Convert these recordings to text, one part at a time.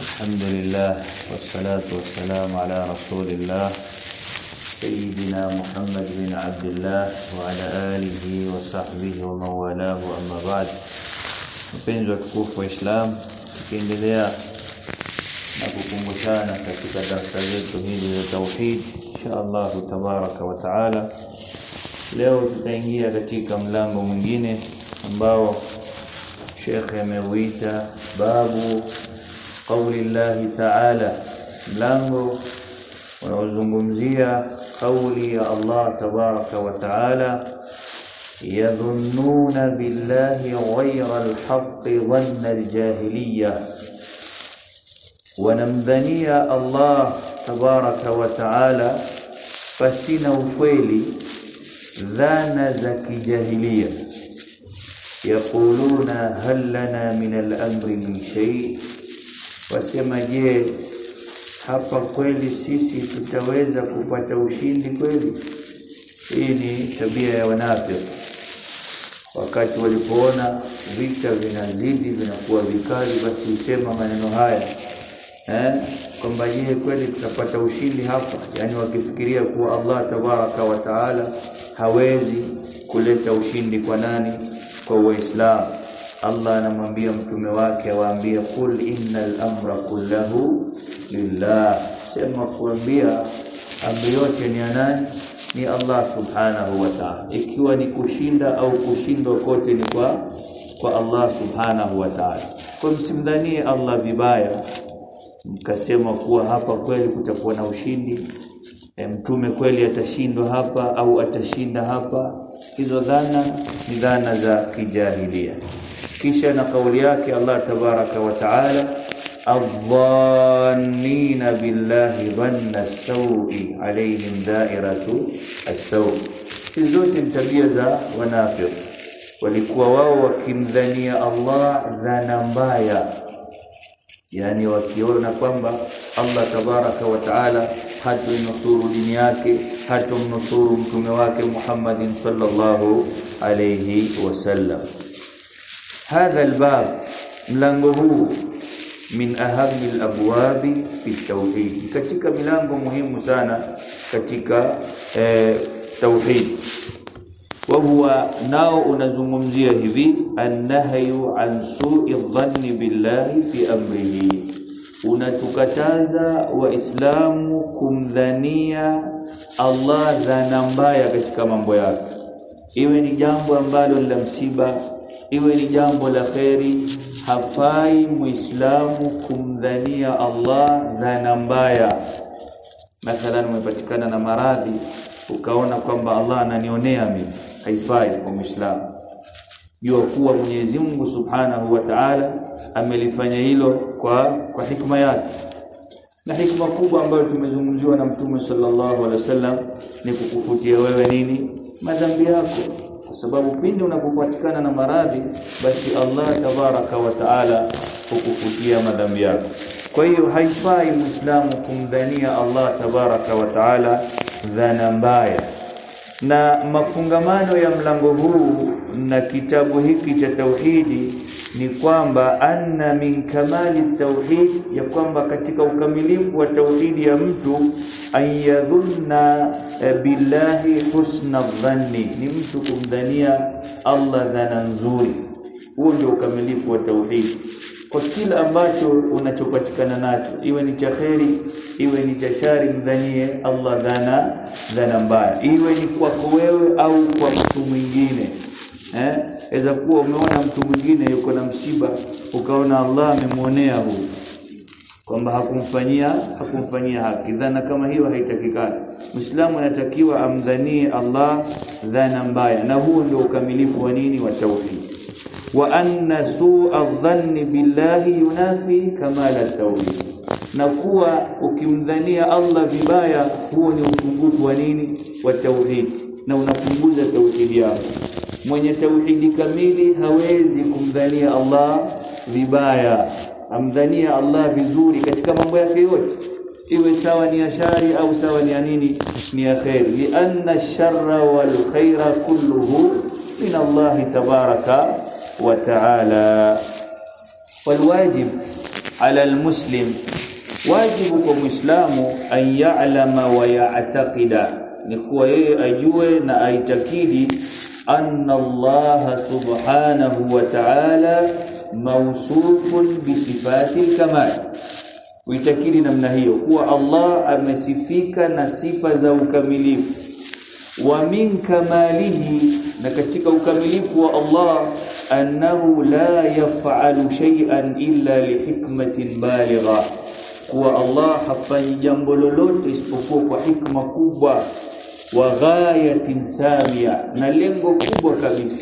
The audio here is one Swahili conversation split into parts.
الحمد لله والصلاة والسلام على رسول الله سيدنا محمد بن عبد الله وعلى آله وصحبه ومن والاه أما بعد نبينجوا تكوف وإسلام لكن لليا نبوكم وشانا الزيت سيدته التوحيد إن شاء الله تبارك وتعالى leo tutaingia katika mlango mwingine ambao شيخ ameuita babu qauli llahi ta'ala mlango unaozungumzia kauli ya Allah tabaraka wa taala yadhunnuna billahi ghayra alhaqqi dhanna aljahiliyya wanamdhania Allah tabaraka wa taala pasina ukweli dhana za kijahilia yaquluna hal lana min al-amri min shay wasema je hapa kweli sisi tutaweza kupata ushindi kweli? Hii ni tabia ya wanafiki. Wakati walipoona vita vinazidi vinakuwa vikali basi husema maneno haya eh kwamba je kweli tutapata ushindi hapa? Yani wakifikiria kuwa Allah tabaraka wa taala hawezi kuleta ushindi kwa nani? Kwa waislamu Allah anamwambia mtume wake waambie kul innal amra kullahu lillah. Sema kuambia amri yote ni nani? Ni Allah subhanahu wa ta'ala. Ikiwa ni kushinda au kushindwa kote ni kwa kwa Allah subhanahu wa ta'ala. Kwa msimdhanie Allah vibaya mkasema kuwa hapa kweli kutakuwa na ushindi. E, mtume kweli atashindwa hapa au atashinda hapa? Hizo dhana ni dhana za kijahilia kisha na kauli yake Allah tabaraka wa taala adh-dhannina billahi dhanna as-sawi alayhim da'iratu as-saw hizo ni tabia za wanafiki walikuwa wao wakimdhania Allah dhana mbaya yani wakiona kwamba Allah tabaraka wa taala hatunusuru dini yake hatumnusuru mtume wake Muhammadin sallallahu alayhi wasallam hadha albab mlango huu min ahami alabwabi fi tauhid katika milango muhimu sana katika eh, tauhid wa huwa nao unazungumzia hivi annahyu an su'i dhanni billahi fi amrihi. Unatukataza waislamu kumdhania Allah dhana mbaya katika mambo yake. Iwe ni jambo ambalo la msiba iwe ni jambo la kheri hafai muislamu kumdhania Allah dhana mbaya. Mathalan umepatikana na maradhi ukaona kwamba Allah ananionea mimi. Haifai kwa muislamu. Jua kuwa Mwenyezi Mungu Subhanahu wa Ta'ala amelifanya hilo kwa kwa hikma yake. Na hikma kubwa ambayo tumezungumziwa na Mtume sallallahu alaihi wasallam ni kukufutia wewe nini? Madhambi yako kwa sababu pindi unapopatikana na maradhi basi Allah tabaraka wa Ta'ala hukufutia madhambi yako. Kwa hiyo haifai muislamu kumdhania Allah tabaraka wa Ta'ala dhana mbaya. Na mafungamano ya mlango huu na kitabu hiki cha tauhidi ni kwamba anna min kamali tauhid ya kwamba katika ukamilifu wa tauhidi ya mtu ayadhunna billahi husna dhanni. Ni mtu kumdhania Allah dhana nzuri. Huo ndio ukamilifu wa tauhidi kwa kila ambacho unachopatikana nacho iwe ni cha kheri iwe ni chashari mdhanie Allah dhana dhana mbaya. Iwe ni kwako wewe au kwa mtu mwingine. Eh kuwa umeona mtu mwingine yuko na msiba ukaona Allah amemuonea huu kwamba hakumfanyia hakumfanyia haki. Dhana kama hiyo haitakikani. Muislamu anatakiwa amdhanie Allah dhana mbaya na huo ndio ukamilifu wa nini? Wa tauhid. Wa anna su'a dhanni billahi yunafi kamala tauhid. Na kuwa ukimdhania Allah vibaya huo ni upungufu wa nini? Wa tauhid. Na unapunguza tauhidi yako. Mwenye tauhidi kamili hawezi kumdhania Allah vibaya amdhania Allah vizuri katika mambo yake yote iwe sawa ni ashari au sawa ni nini ni khair li anna ash-sharra wal khaira kulluhu min Allah tabaraka wa ta'ala والواجب ala almuslim wajibu kwa muislamu an ya'lama wa ya'taqida ni kuwa yeye ajue na aitakidi anna Allah subhanahu wa ta'ala mawsufun bi sifati kamal. Uitakidi namna hiyo kuwa Allah amesifika na sifa za ukamilifu. Wa min kamalihi na katika ukamilifu wa Allah annahu la yaf'alu shay'an illa lihikmatin baligha. Kuwa Allah hafanyi jambo lolote isipokuwa kwa hikma kubwa wa ghayatin samia na lengo kubwa kabisa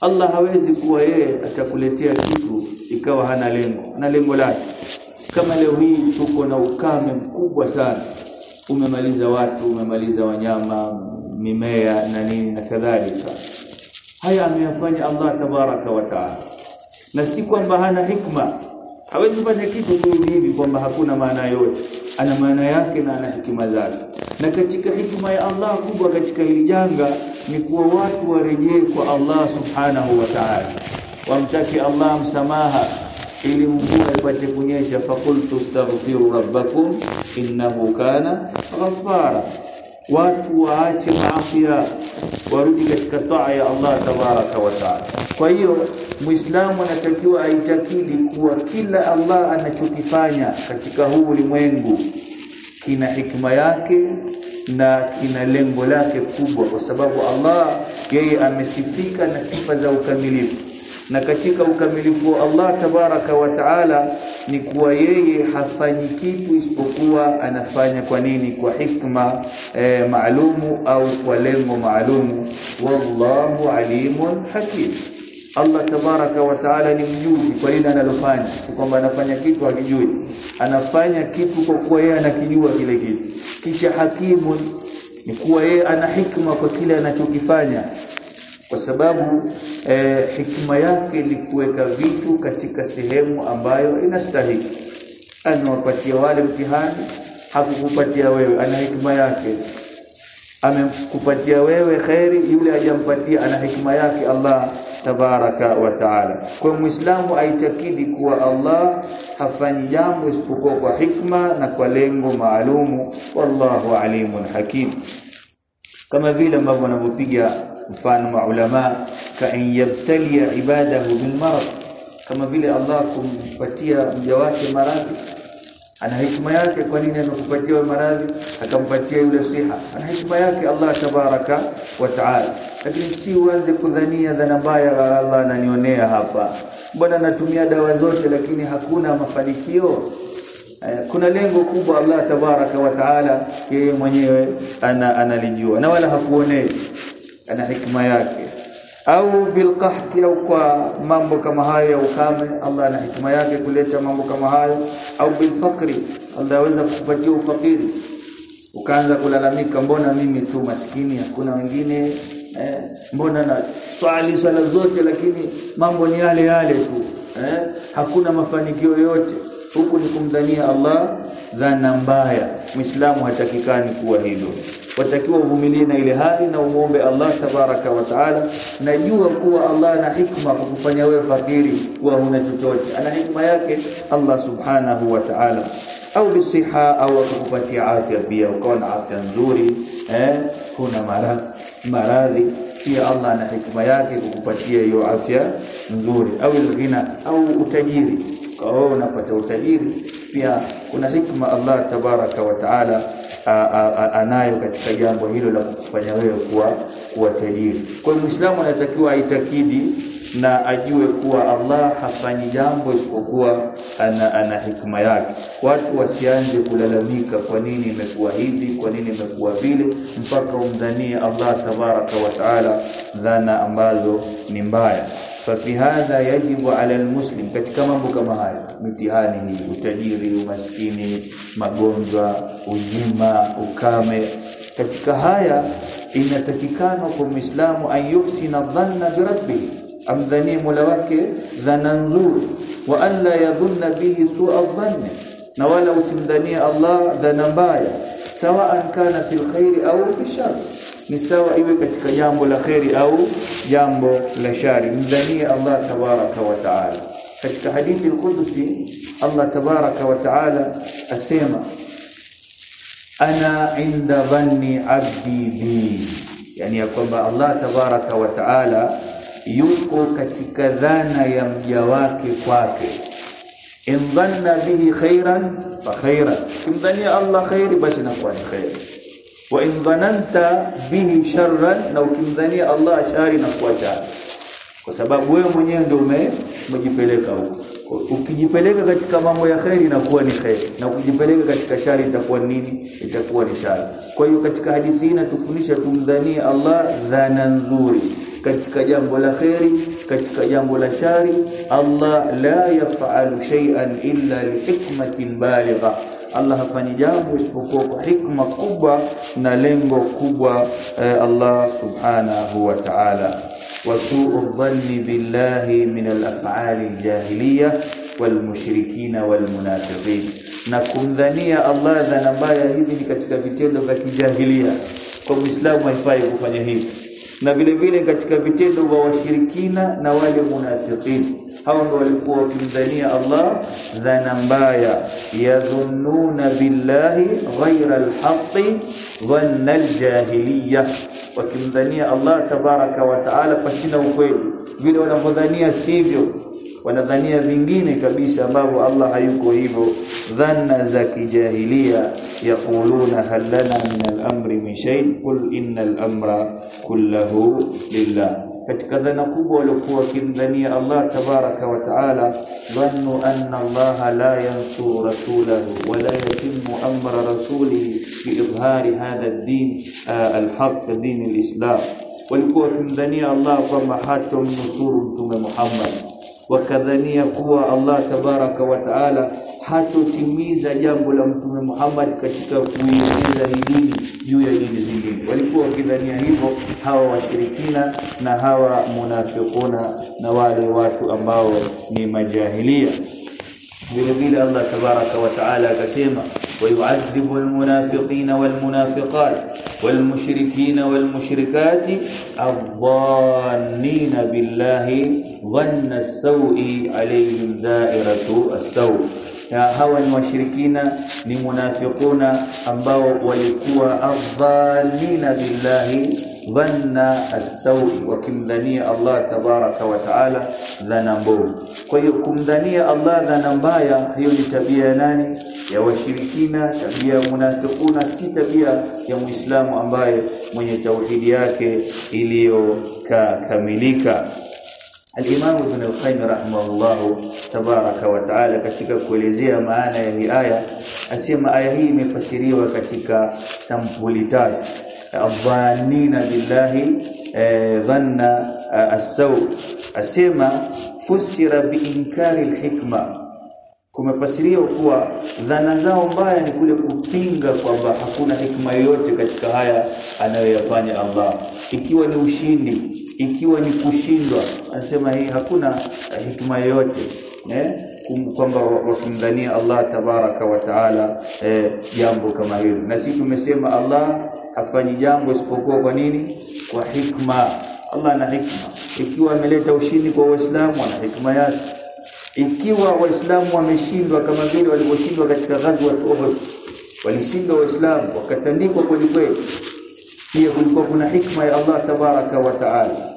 Allah hawezi kuwa yeye atakuletea kitu ikawa hana lengo na lengo lake. Kama leo hii tuko na ukame mkubwa sana. Umemaliza watu umemaliza wanyama mimea na nini na kadhalika. Haya ameyafanya Allah tabaraka wa taala. Na si kwamba hana hikma. Hawezi kufanya kitu tu hivi kwamba hakuna maana yote ana maana yake na ana hikima zake. Na katika hikma ya Allah kubwa katika hili janga ni kuwa watu warejee kwa Allah subhanahu wa ta'ala wamtaki Allah msamaha ili mvua ipate kunyesha faqultu astaghfiru rabbakum innahu kana ghaffara watu waache maafia warudi katika taa ya Allah tabaraka wa taala kwa hiyo muislamu anatakiwa aitakidi kuwa kila Allah anachokifanya katika huu ulimwengu kina hikma yake na ina lengo lake kubwa kwa sababu Allah yeye amesifika na sifa za ukamilifu. Na katika ukamilifu wa Allah tabaraka wa taala ni kuwa yeye hafanyi kitu isipokuwa anafanya kwa nini? Kwa hikma e, maalumu au kwa lengo maalumu. Wallahu alimun hakim Allah tabaraka wa taala ni mjuzi kwa nini analofanya. Si kwamba anafanya kitu hakijui. Anafanya kitu kwa kuwa yeye anakijua kile kitu. Kisha hakimu ni kuwa yeye ana hikma kwa kile anachokifanya. Kwa sababu eh, hikma yake ni kuweka vitu katika sehemu ambayo inastahili. Anawapatia wale mtihani hakukupatia wewe ana hikma yake amekupatia wewe khairi yule hajampatia ana hikma yake Allah tabaraka wa taala. Kwa muislamu aitakidi kuwa Allah hafanyi jambo isipokuwa kwa hikma na kwa lengo maalumu wallahu alimun hakim. Kama vile ambavyo wanavyopiga mfano maulama ka in yabtalia ibadahu bil marad. Kama vile Allah kumpatia mja wake maradhi ana hikma yake kwa nini amekupatia maradhi? Akampatia yule siha. Ana hikma yake Allah tabaraka wa taala. Lakini si uanze kudhania dhana mbaya Allah ananionea hapa. Mbona natumia dawa zote lakini hakuna mafanikio? Kuna lengo kubwa Allah tabaraka wa taala yeye mwenyewe ana analijua. Na wala hakuonei ana hikma yake au bilqahti au kwa mambo kama hayo ya ukame Allah ana hikma yake kuleta mambo kama hayo. Au bilfaqri Allah aweza kukupatia ufakiri ukaanza kulalamika mbona mimi tu maskini hakuna wengine eh, mbona na swali swala zote lakini mambo ni yale yale tu eh, hakuna mafanikio yote. Huku ni kumdhania Allah dhana mbaya. Muislamu hatakikani kuwa hivyo watakiwa uvumilie na ile hali na umuombe Allah tabaraka wa taala. Najua kuwa Allah ana hikma kwa kufanya wewe fakiri kuwa huna chochote. Ana hikma yake Allah subhanahu wa ta'ala. Au bisiha au kukupatia afya pia ukawa na afya nzuri eh kuna maradhi maradhi. Pia Allah ana hikma yake kukupatia hiyo afya nzuri. Au ghina au utajiri. Kwa unapata utajiri. Pia kuna hikma Allah tabaraka wa taala anayo katika jambo hilo la kufanya wewe kuwa kuwa tajiri. Kwa hiyo Muislamu anatakiwa aitakidi na ajue kuwa Allah hafanyi jambo isipokuwa ana, ana hikma yake. Watu wasianze kulalamika kwa nini imekuwa hivi, kwa nini imekuwa vile, mpaka umdhanie Allah tabaraka wa taala dhana ambazo ni mbaya. Fafi hadha yajibu ala almuslim, katika mambo kama haya, mitihani hii, utajiri, umaskini, magonjwa, uzima, ukame, katika haya inatakikana kwa Muislamu an yuhsina dhanna bi rabbih, amdhani mola wake dhana nzuri, wa an la yadhunna bihi su'a dhanni, na wala usimdhanie Allah dhana mbaya, sawaan kana fil khairi au fi shari ni sawa iwe katika jambo la kheri au jambo la shari mdhanie Allah tabaraka wa taala katika hadithi al-Qudsi Allah tabaraka wa taala asema ana inda dhanni abdi bi yani ya kwamba Allah tabaraka wa taala yuko katika dhana ya mja wake kwake in dhanna bihi khairan fa khairan kimdhania Allah khairi basi inakuwa ni khairi wa in bihi sharran na ukimdhania Allah shari inakuwa shari. Kwa sababu wewe mwenyewe ndio umejipeleka huko. Ukijipeleka katika mambo ya khairi inakuwa ni khairi na ukijipeleka katika shari itakuwa nini? Itakuwa ni shari. Kwa hiyo katika hadithi hii inatufundisha tumdhanie Allah dhana nzuri. Katika jambo la khairi katika jambo la shari Allah la yafalu shay'an illa lihikmatin baligha Allah hafanyi jambo isipokuwa kwa hikma kubwa na lengo kubwa eh, Allah subhanahu wa ta'ala. Wasuu dhanni billahi min al-af'ali al-jahiliya walmushrikina walmunafiqin, na kumdhania Allah dhana mbaya, hivi ni katika vitendo vya kijahilia. Kwa Muislamu haifai kufanya hivi, na vile vile katika vitendo vya washirikina na wale munafiqin. Hao ndio walikuwa wakimdhania Allah dhana mbaya yadhunnuna billahi ghayra alhaqqi dhanna aljahiliyah wakimdhania Allah tabaraka wa taala pasina ukweli vile wanavyodhania sivyo wanadhania vingine kabisa ambavyo Allah hayuko hivyo dhanna za kijahilia yaquluna hal lana min al-amri min shay qul innal amra kulluhu lillah katika dhana kubwa waliokuwa wakimdhania Allah tabaraka wa taala dhannu anna Allah la yansuru rasulahu wa la yatimmu amra rasulihi fi idhari hadha ad-din al-haq din al-islam walikuwa wakimdhania Allah kwamba hatomnusuru mtume Muhammad wakadhania kuwa Allah tabaraka wa taala hatotimiza jambo la mtume Muhammad katika kuieneza hii dini juu ya dini zingine. Walikuwa wakidhania hivyo hawa washirikina na hawa munafiquna na wale watu ambao ni majahilia vile vile Allah tabaraka wa taala akasema ويعذب المنافقين والمنافقات والمشركين والمشركات الظانين بالله ظن السوء عليهم دائرة السوء ya hawa ni washirikina ni munafiquna ambao walikuwa adhalina billahi dhanna as-sawi wakimdhania Allah tabaraka wa taala dhana kwa hiyo kumdhania Allah dhana mbaya hiyo ni tabia ya nani? Ya washirikina tabia ya munafiquna si tabia ya muislamu ambaye mwenye tauhidi yake iliyokamilika. Al-Imam Ibn al-Qayyim rahimahullah tabaraka wa taala katika kuelezea maana ya hii aya asema aya hii imefasiriwa katika sampuli tatu adhanina billahi dhanna as-saw. Asema fusira biinkari al-hikma. Kumefasiriwa kuwa dhana zao mbaya ni kule kupinga kwamba hakuna hikma yoyote katika haya anayoyafanya Allah. Ikiwa ni ushindi ikiwa ni kushindwa anasema hii hakuna hikma yoyote eh kwamba wakumdhania Allah tabaraka wa taala jambo jambo kama hilo. Na sisi tumesema Allah hafanyi jambo isipokuwa kwa nini? Kwa hikma. Allah ana hikma. Ikiwa ameleta ushindi kwa waislamu ana hikma yake. Ikiwa waislamu wameshindwa kama vile walivyoshindwa katika ghazwa Uhud walishindwa waislamu wakatandikwa kwa kweli pia kulikuwa kuna hikma ya Allah tabaraka wa taala.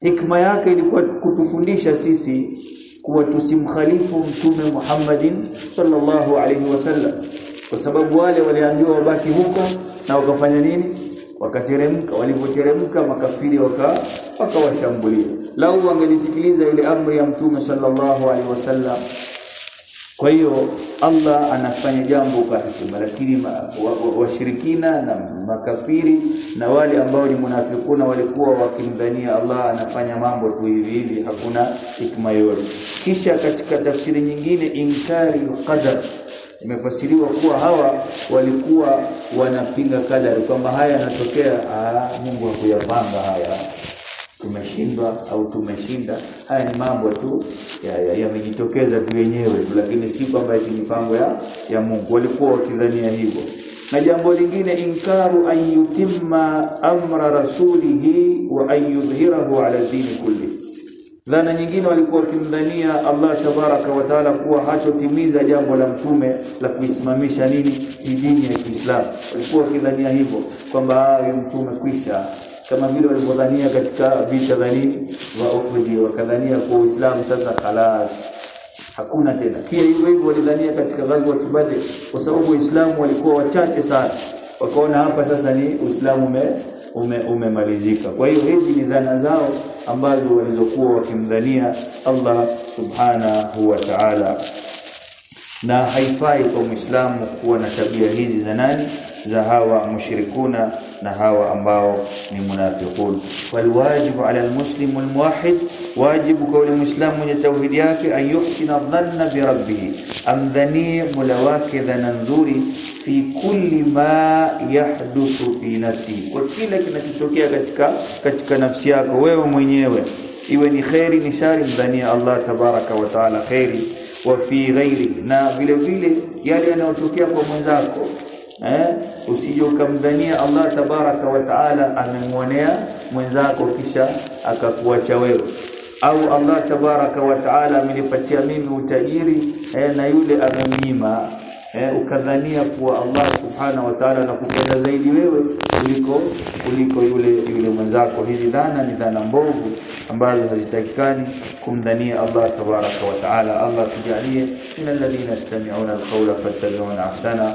Hikma yake ilikuwa kutufundisha sisi kuwa tusimkhalifu mtume Muhammadin sallallahu alaihi wasallam kwa sababu wale waliambiwa wabaki huko na wakafanya nini? Wakateremka. Walipoteremka makafiri waka wakawashambulia. Lau wangelisikiliza ile amri ya mtume sallallahu alaihi wasallam kwa hiyo Allah anafanya jambo kwa hikima lakini washirikina wa, wa na makafiri na wale ambao ni munafikuna walikuwa wakimdhania Allah anafanya mambo tu hivi hivi hakuna hikma yoyote. Kisha katika tafsiri nyingine inkari qadar imefasiriwa kuwa hawa walikuwa wanapinga kadari kwamba haya yanatokea Mungu hakuyapanga haya tumeshindwa au tumeshinda haya ni mambo tu yamejitokeza ya, ya tu yenyewe lakini si kwamba eti mipango ya, ya Mungu. Walikuwa wakidhania hivyo. Na jambo lingine inkaru an yutimma amra rasulihi wa an ala dini kulli. Dhana nyingine walikuwa wakimdhania Allah tabaraka wa taala kuwa hatotimiza jambo la mtume la kuisimamisha nini? Dini ya Kiislamu. Walikuwa wakidhania hivyo kwamba mtume kwisha kama vile walivyodhania katika vita vya nini wa Uhud wakadhania kwa Uislamu sasa khalas. Hakuna tena. Pia hivyo hivyo walidhania katika ghazwa Badr kwa sababu uislamu walikuwa wachache sana. Wakaona hapa sasa ni Uislamu ume, ume umemalizika. Kwa hiyo hizi ni dhana zao ambazo walizokuwa wakimdhania Allah subhanahu wa ta'ala na haifai kwa Muislamu kuwa na tabia hizi za nani? Za hawa mushrikuna na hawa ambao ni munafiqun. Walwajibu ala almuslim almuwahhid. Wajibu kwa yule muislamu mwenye tauhidi yake ayuhsina dhanna bi rabbih amdhani mola wake dhana nzuri fi kulli ma yahduthu fi nafsi. Kwa kila kinachotokea katika katika nafsi yako wewe mwenyewe. Iwe ni khairi ni shari mdhania Allah tabaraka wa taala khairi wa fi ghairi. Na vile vile yale yanayotokea kwa mwenzako eh usije ukamdhania Allah tabaraka wa taala amemwonea mwenzako kisha akakuacha wewe. Au Allah tabaraka wa taala amenipatia mimi utajiri eh, na yule amemnyima eh, ukadhania kuwa Allah subhanahu wa ta'ala anakupenda zaidi wewe kuliko kuliko yule yule mwenzako hizi dhana ni dhana mbovu ambazo hazitakikani kumdhania Allah tabaraka wa taala Allah tujalie min alladhina yastami'una alqawla fattabi'una ahsana